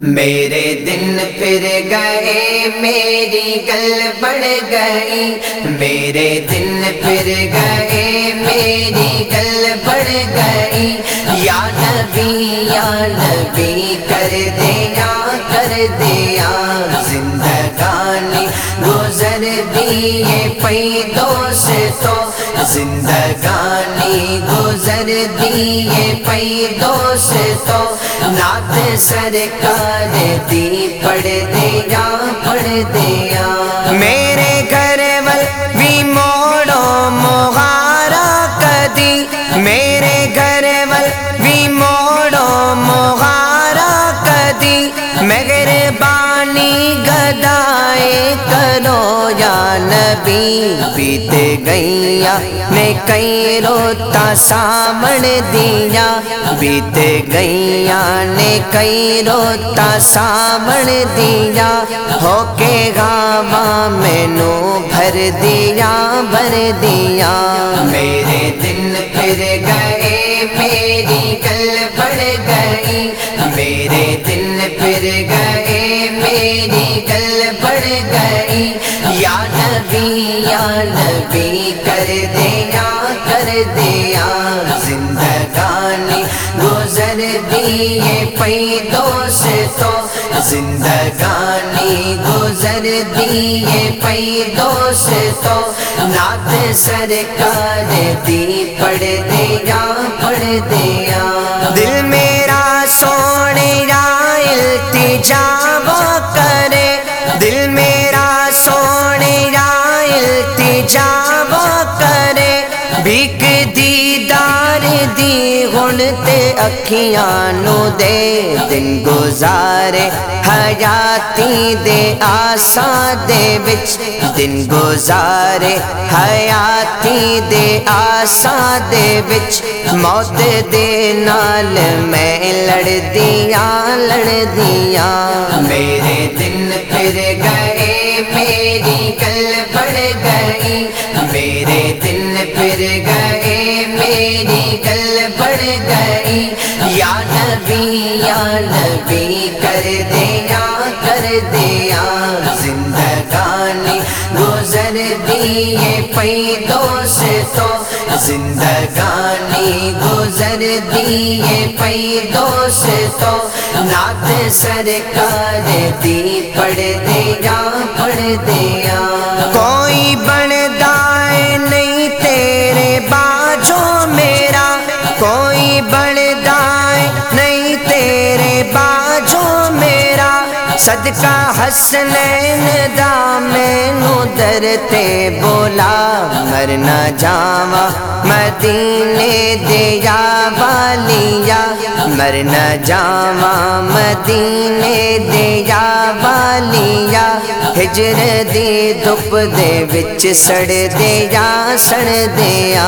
میرے دن پھر گئے، میری گل بڑھ گئی۔ میرے دن پھر گئے، میری گل بڑھ گئی۔ یا نبی یا نبی کر دیا کر دیا زندگانی گزر دیے پی دوستوں زندگانی گزر دیے پی دوستوں نات سرکار دی پڑھ دیا پڑھ دیا میرے گھر ول بھی موڑو مغارا کدی میرے گھر ول بھی موڑو مغارا کدی مہربانی گدائے کرو نبی بیت گئیا میں کئی روتا سامن دیا۔ بیت گئیا نے کئی روتا سامن دیا۔ ہو کے گاوا مینو بھر دیا بھر دیا۔ میرے دن پھر گئے۔ میری گل بڑھ گئی، میرے دن پھر گئے، میری گل بڑھ گئی۔ یا نبی یا نبی کر دیا کر دیا۔ زندگانی گزر دیے پی دوستوں زندگانی گزر دیے پی دوستوں نات سرکار دی پڑھ دیا پڑھ دیا۔ دل میرا سونے التجا وہ دی گن تے اکھیاں نو دے دن گزارے، حیاتی دے آسا دے وچ دن گزارے، حیاتی دے آسا دے وچ موت دے نال میں لڑ دیا لڑ دیا میرے دن پھر گئے، میری گل بڑھ گئی۔ میرے دن پھر گئے یا نبی یا نبی، کر دیا کر دیا زندگانی گزر دیے پی دوستوں زندگانی گزر دیے پی دوستوں نات سرکار دی پڑھ دیا پڑھ دیا بڑھ دائیں نہیں تیرے باجوں میں صدقہ حسنین دا درتے بولا مرنا جاوا مدینے دیا والیا۔ مرنا جاوا مدینے دیا والیا۔ ہجر دی دپ دے وچ سڑ دیا سڑ دیا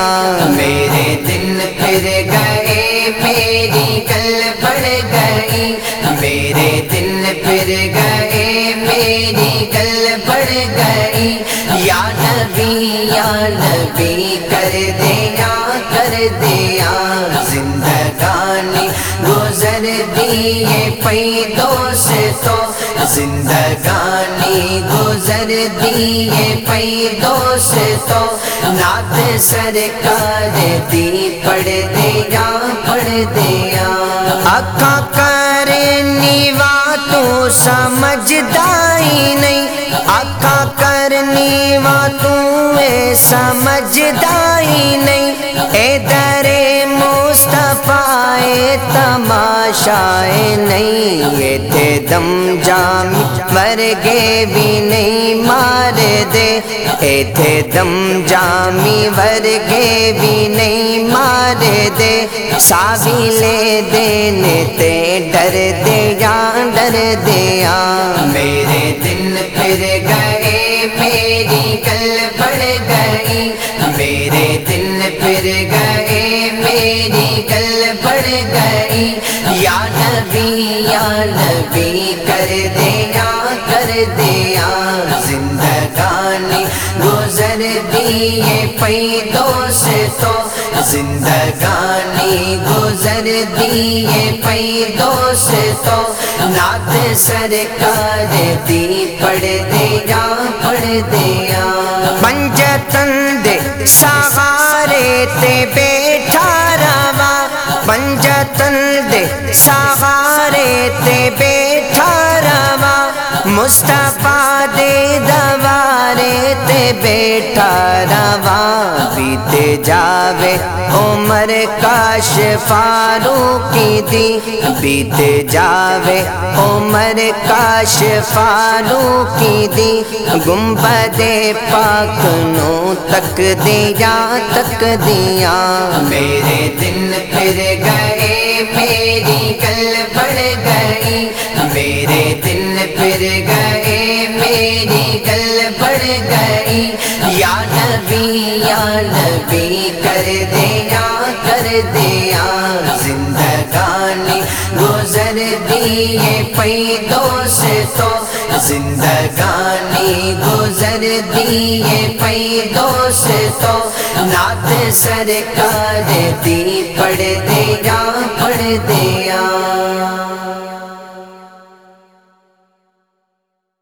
میرے دن پھر گئے، میری گل بڑھ گئی۔ میرے دن پھر گئے میری گل بڑھ گئی۔ یا نبی یا نبی کر دیا کر دیا زندگانی گزر دیے پی دوستوں زندگانی گزر دیے پی دوستوں نات سرکار دی پڑھ دیا پڑھ دیا اکا کر نیوا تو سمجھدائی نہیں۔ اکا کرنی وا تو سمجھدائی نہیں۔ اے درے مصطفیٰ تماشا نہیں، یہ تھے دم جام ورگے بھی نہیں مار دے۔ اے تھے دم جامی ورگے بھی نہیں مار دے۔ ساوی لے دینے تے ڈر دیا ڈر دیا میرے دن پھر گئے، میری گل بڑھ گئی۔ میرے دن پھر گئے۔ یا نبی کر دیا کر دیا۔ زندگانی گزر دیے پی دوستوں زندگانی گزر دیے پئی دوستو نات سرکار دی پڑھ دیا پڑھ دیا۔ پنجتن دے سہارے تے بیٹھا مصطفیٰ دے دوارے تے بیٹھا روا بیتے جاوے، عمر کاش فاروقی دی بیتے جاوے، عمر کاش فاروقی دی گنبد پاک نو تک دیا تک دیا، میرے دن پھر گئے نبی کر دیا کر دیا۔ زندگانی گزر دیے پئی دوستو زندگانی گزر دیے پئی دوستو نات سرکار دی پڑھ دیا پڑھ دیا۔